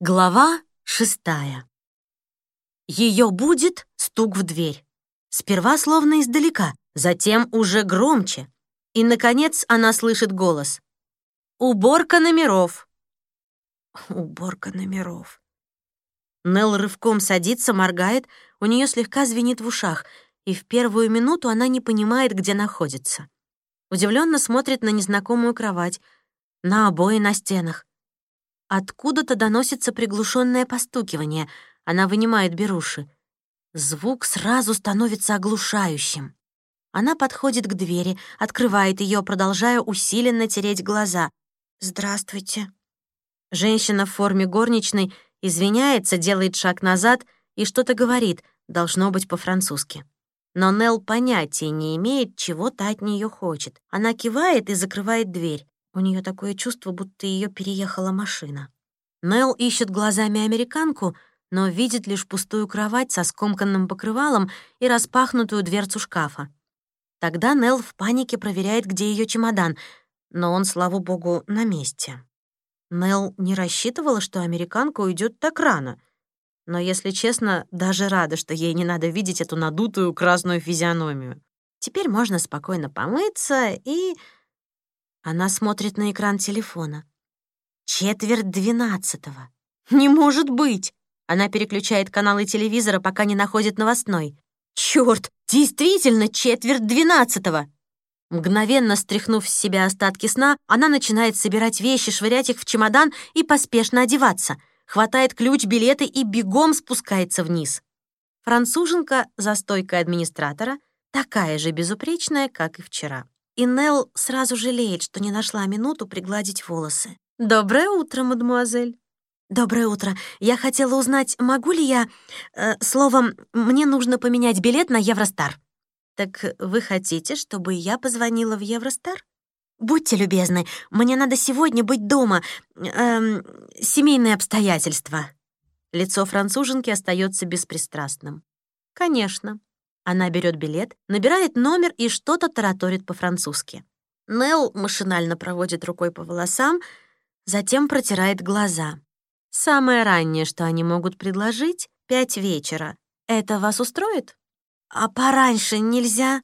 Глава шестая. Ее будет стук в дверь. Сперва словно издалека, затем уже громче. И, наконец, она слышит голос. «Уборка номеров». Уборка номеров. Нелл рывком садится, моргает, у нее слегка звенит в ушах, и в первую минуту она не понимает, где находится. Удивленно смотрит на незнакомую кровать, на обои на стенах. Откуда-то доносится приглушенное постукивание. Она вынимает беруши. Звук сразу становится оглушающим. Она подходит к двери, открывает ее, продолжая усиленно тереть глаза. «Здравствуйте». Женщина в форме горничной извиняется, делает шаг назад и что-то говорит, должно быть по-французски. Но Нелл понятия не имеет, чего та от нее хочет. Она кивает и закрывает дверь. У нее такое чувство, будто ее переехала машина. Нелл ищет глазами американку, но видит лишь пустую кровать со скомканным покрывалом и распахнутую дверцу шкафа. Тогда Нелл в панике проверяет, где ее чемодан, но он, слава богу, на месте. Нелл не рассчитывала, что американка уйдет так рано. Но, если честно, даже рада, что ей не надо видеть эту надутую красную физиономию. Теперь можно спокойно помыться и она смотрит на экран телефона. Четверть двенадцатого. Не может быть! Она переключает каналы телевизора, пока не находит новостной. Черт, действительно четверть двенадцатого! Мгновенно стряхнув с себя остатки сна, она начинает собирать вещи, швырять их в чемодан и поспешно одеваться. Хватает ключ, билеты и бегом спускается вниз. Француженка за стойкой администратора такая же безупречная, как и вчера и Нелл сразу жалеет, что не нашла минуту пригладить волосы. «Доброе утро, мадемуазель». «Доброе утро. Я хотела узнать, могу ли я... Э, словом, мне нужно поменять билет на Евростар». «Так вы хотите, чтобы я позвонила в Евростар?» «Будьте любезны, мне надо сегодня быть дома. Эм, семейные обстоятельства». Лицо француженки остается беспристрастным. «Конечно. Она берет билет, набирает номер и что-то тараторит по-французски. Нелл машинально проводит рукой по волосам, затем протирает глаза. Самое раннее, что они могут предложить — пять вечера. Это вас устроит? А пораньше нельзя?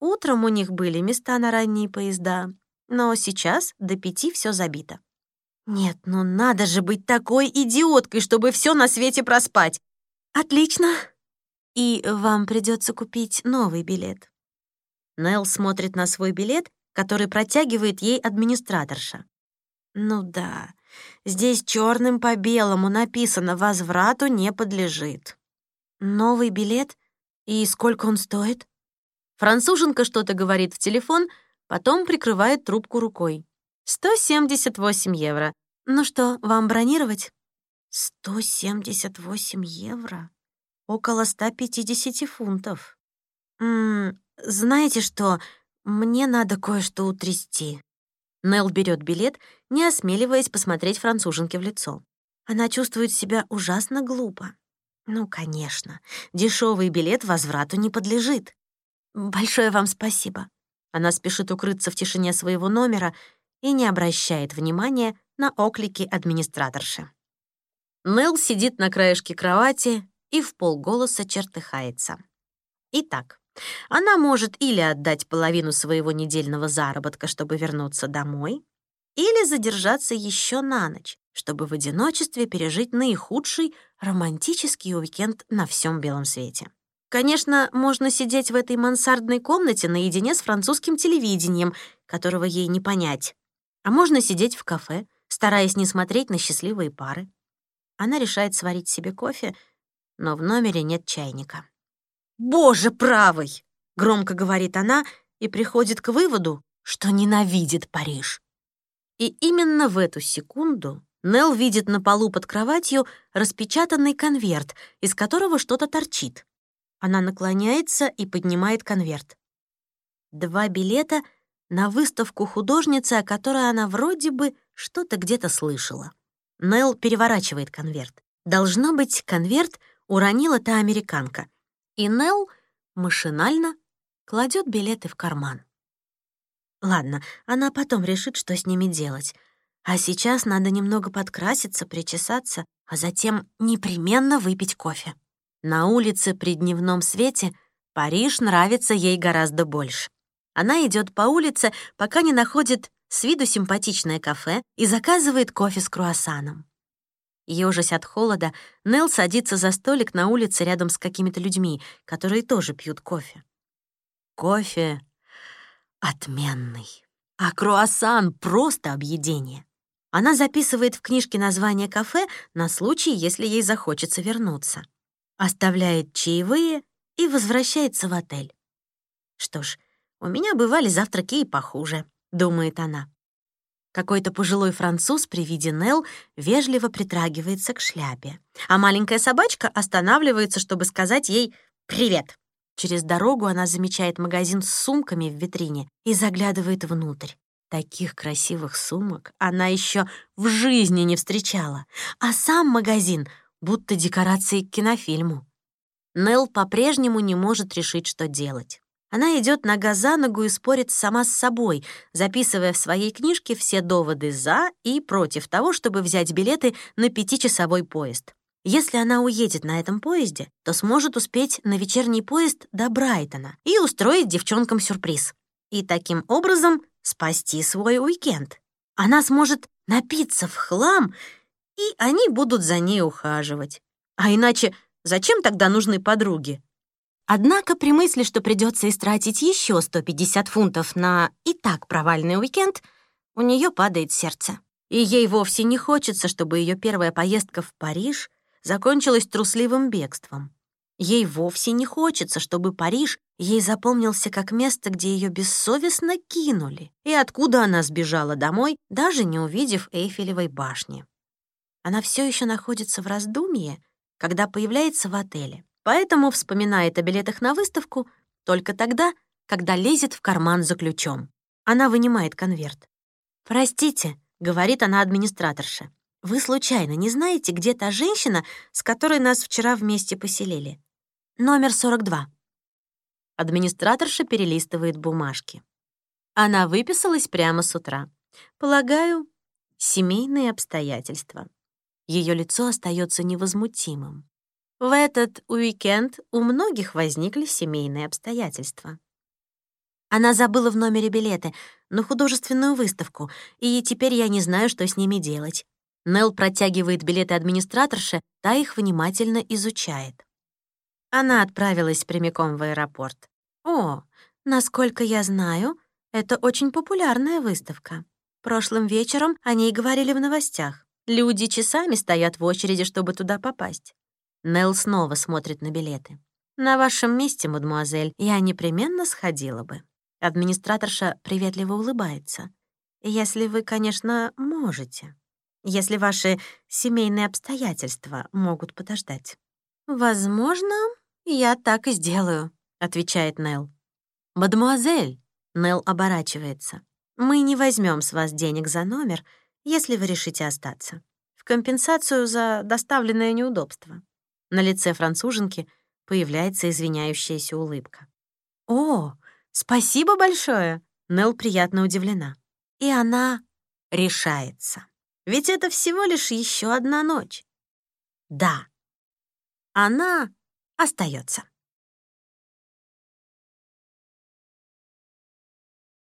Утром у них были места на ранние поезда, но сейчас до пяти все забито. Нет, ну надо же быть такой идиоткой, чтобы все на свете проспать. Отлично, и вам придется купить новый билет». Нелл смотрит на свой билет, который протягивает ей администраторша. «Ну да, здесь черным по белому написано «возврату не подлежит». «Новый билет? И сколько он стоит?» Француженка что-то говорит в телефон, потом прикрывает трубку рукой. «178 евро. Ну что, вам бронировать?» «178 евро?» Около 150 фунтов. «М знаете что, мне надо кое-что утрясти». Нелл берет билет, не осмеливаясь посмотреть француженке в лицо. Она чувствует себя ужасно глупо. Ну, конечно, дешевый билет возврату не подлежит. Большое вам спасибо. Она спешит укрыться в тишине своего номера и не обращает внимания на оклики администраторши. Нелл сидит на краешке кровати, и в полголоса чертыхается. Итак, она может или отдать половину своего недельного заработка, чтобы вернуться домой, или задержаться еще на ночь, чтобы в одиночестве пережить наихудший романтический уикенд на всем белом свете. Конечно, можно сидеть в этой мансардной комнате наедине с французским телевидением, которого ей не понять. А можно сидеть в кафе, стараясь не смотреть на счастливые пары. Она решает сварить себе кофе — но в номере нет чайника. «Боже правый!» — громко говорит она и приходит к выводу, что ненавидит Париж. И именно в эту секунду Нелл видит на полу под кроватью распечатанный конверт, из которого что-то торчит. Она наклоняется и поднимает конверт. Два билета на выставку художницы, о которой она вроде бы что-то где-то слышала. Нелл переворачивает конверт. Должно быть, конверт — уронила та американка, и Нелл машинально кладет билеты в карман. Ладно, она потом решит, что с ними делать. А сейчас надо немного подкраситься, причесаться, а затем непременно выпить кофе. На улице при дневном свете Париж нравится ей гораздо больше. Она идет по улице, пока не находит с виду симпатичное кафе и заказывает кофе с круассаном. Ёжась от холода, Нелл садится за столик на улице рядом с какими-то людьми, которые тоже пьют кофе. Кофе отменный, а круассан — просто объедение. Она записывает в книжке название кафе на случай, если ей захочется вернуться. Оставляет чаевые и возвращается в отель. Что ж, у меня бывали завтраки и похуже, думает она. Какой-то пожилой француз при виде Нел вежливо притрагивается к шляпе, а маленькая собачка останавливается, чтобы сказать ей «Привет». Через дорогу она замечает магазин с сумками в витрине и заглядывает внутрь. Таких красивых сумок она еще в жизни не встречала, а сам магазин будто декорации к кинофильму. Нел по-прежнему не может решить, что делать. Она идет нога за ногу и спорит сама с собой, записывая в своей книжке все доводы «за» и «против» того, чтобы взять билеты на пятичасовой поезд. Если она уедет на этом поезде, то сможет успеть на вечерний поезд до Брайтона и устроить девчонкам сюрприз. И таким образом спасти свой уикенд. Она сможет напиться в хлам, и они будут за ней ухаживать. А иначе зачем тогда нужны подруги? Однако при мысли, что придется истратить еще 150 фунтов на и так провальный уикенд, у нее падает сердце. И ей вовсе не хочется, чтобы ее первая поездка в Париж закончилась трусливым бегством. Ей вовсе не хочется, чтобы Париж ей запомнился как место, где ее бессовестно кинули, и откуда она сбежала домой, даже не увидев Эйфелевой башни. Она все еще находится в раздумье, когда появляется в отеле поэтому вспоминает о билетах на выставку только тогда, когда лезет в карман за ключом. Она вынимает конверт. «Простите», — говорит она администраторше, «вы случайно не знаете, где та женщина, с которой нас вчера вместе поселили? Номер 42». Администраторша перелистывает бумажки. Она выписалась прямо с утра. Полагаю, семейные обстоятельства. Ее лицо остается невозмутимым. В этот уикенд у многих возникли семейные обстоятельства. Она забыла в номере билеты на художественную выставку, и теперь я не знаю, что с ними делать. Нелл протягивает билеты администраторше, та их внимательно изучает. Она отправилась прямиком в аэропорт. О, насколько я знаю, это очень популярная выставка. Прошлым вечером о ней говорили в новостях. Люди часами стоят в очереди, чтобы туда попасть. Нелл снова смотрит на билеты. «На вашем месте, мадемуазель, я непременно сходила бы». Администраторша приветливо улыбается. «Если вы, конечно, можете. Если ваши семейные обстоятельства могут подождать». «Возможно, я так и сделаю», — отвечает Нелл. «Мадемуазель», — Нелл оборачивается, «мы не возьмем с вас денег за номер, если вы решите остаться. В компенсацию за доставленное неудобство. На лице француженки появляется извиняющаяся улыбка. «О, спасибо большое!» Нелл приятно удивлена. И она решается. Ведь это всего лишь еще одна ночь. Да, она остается.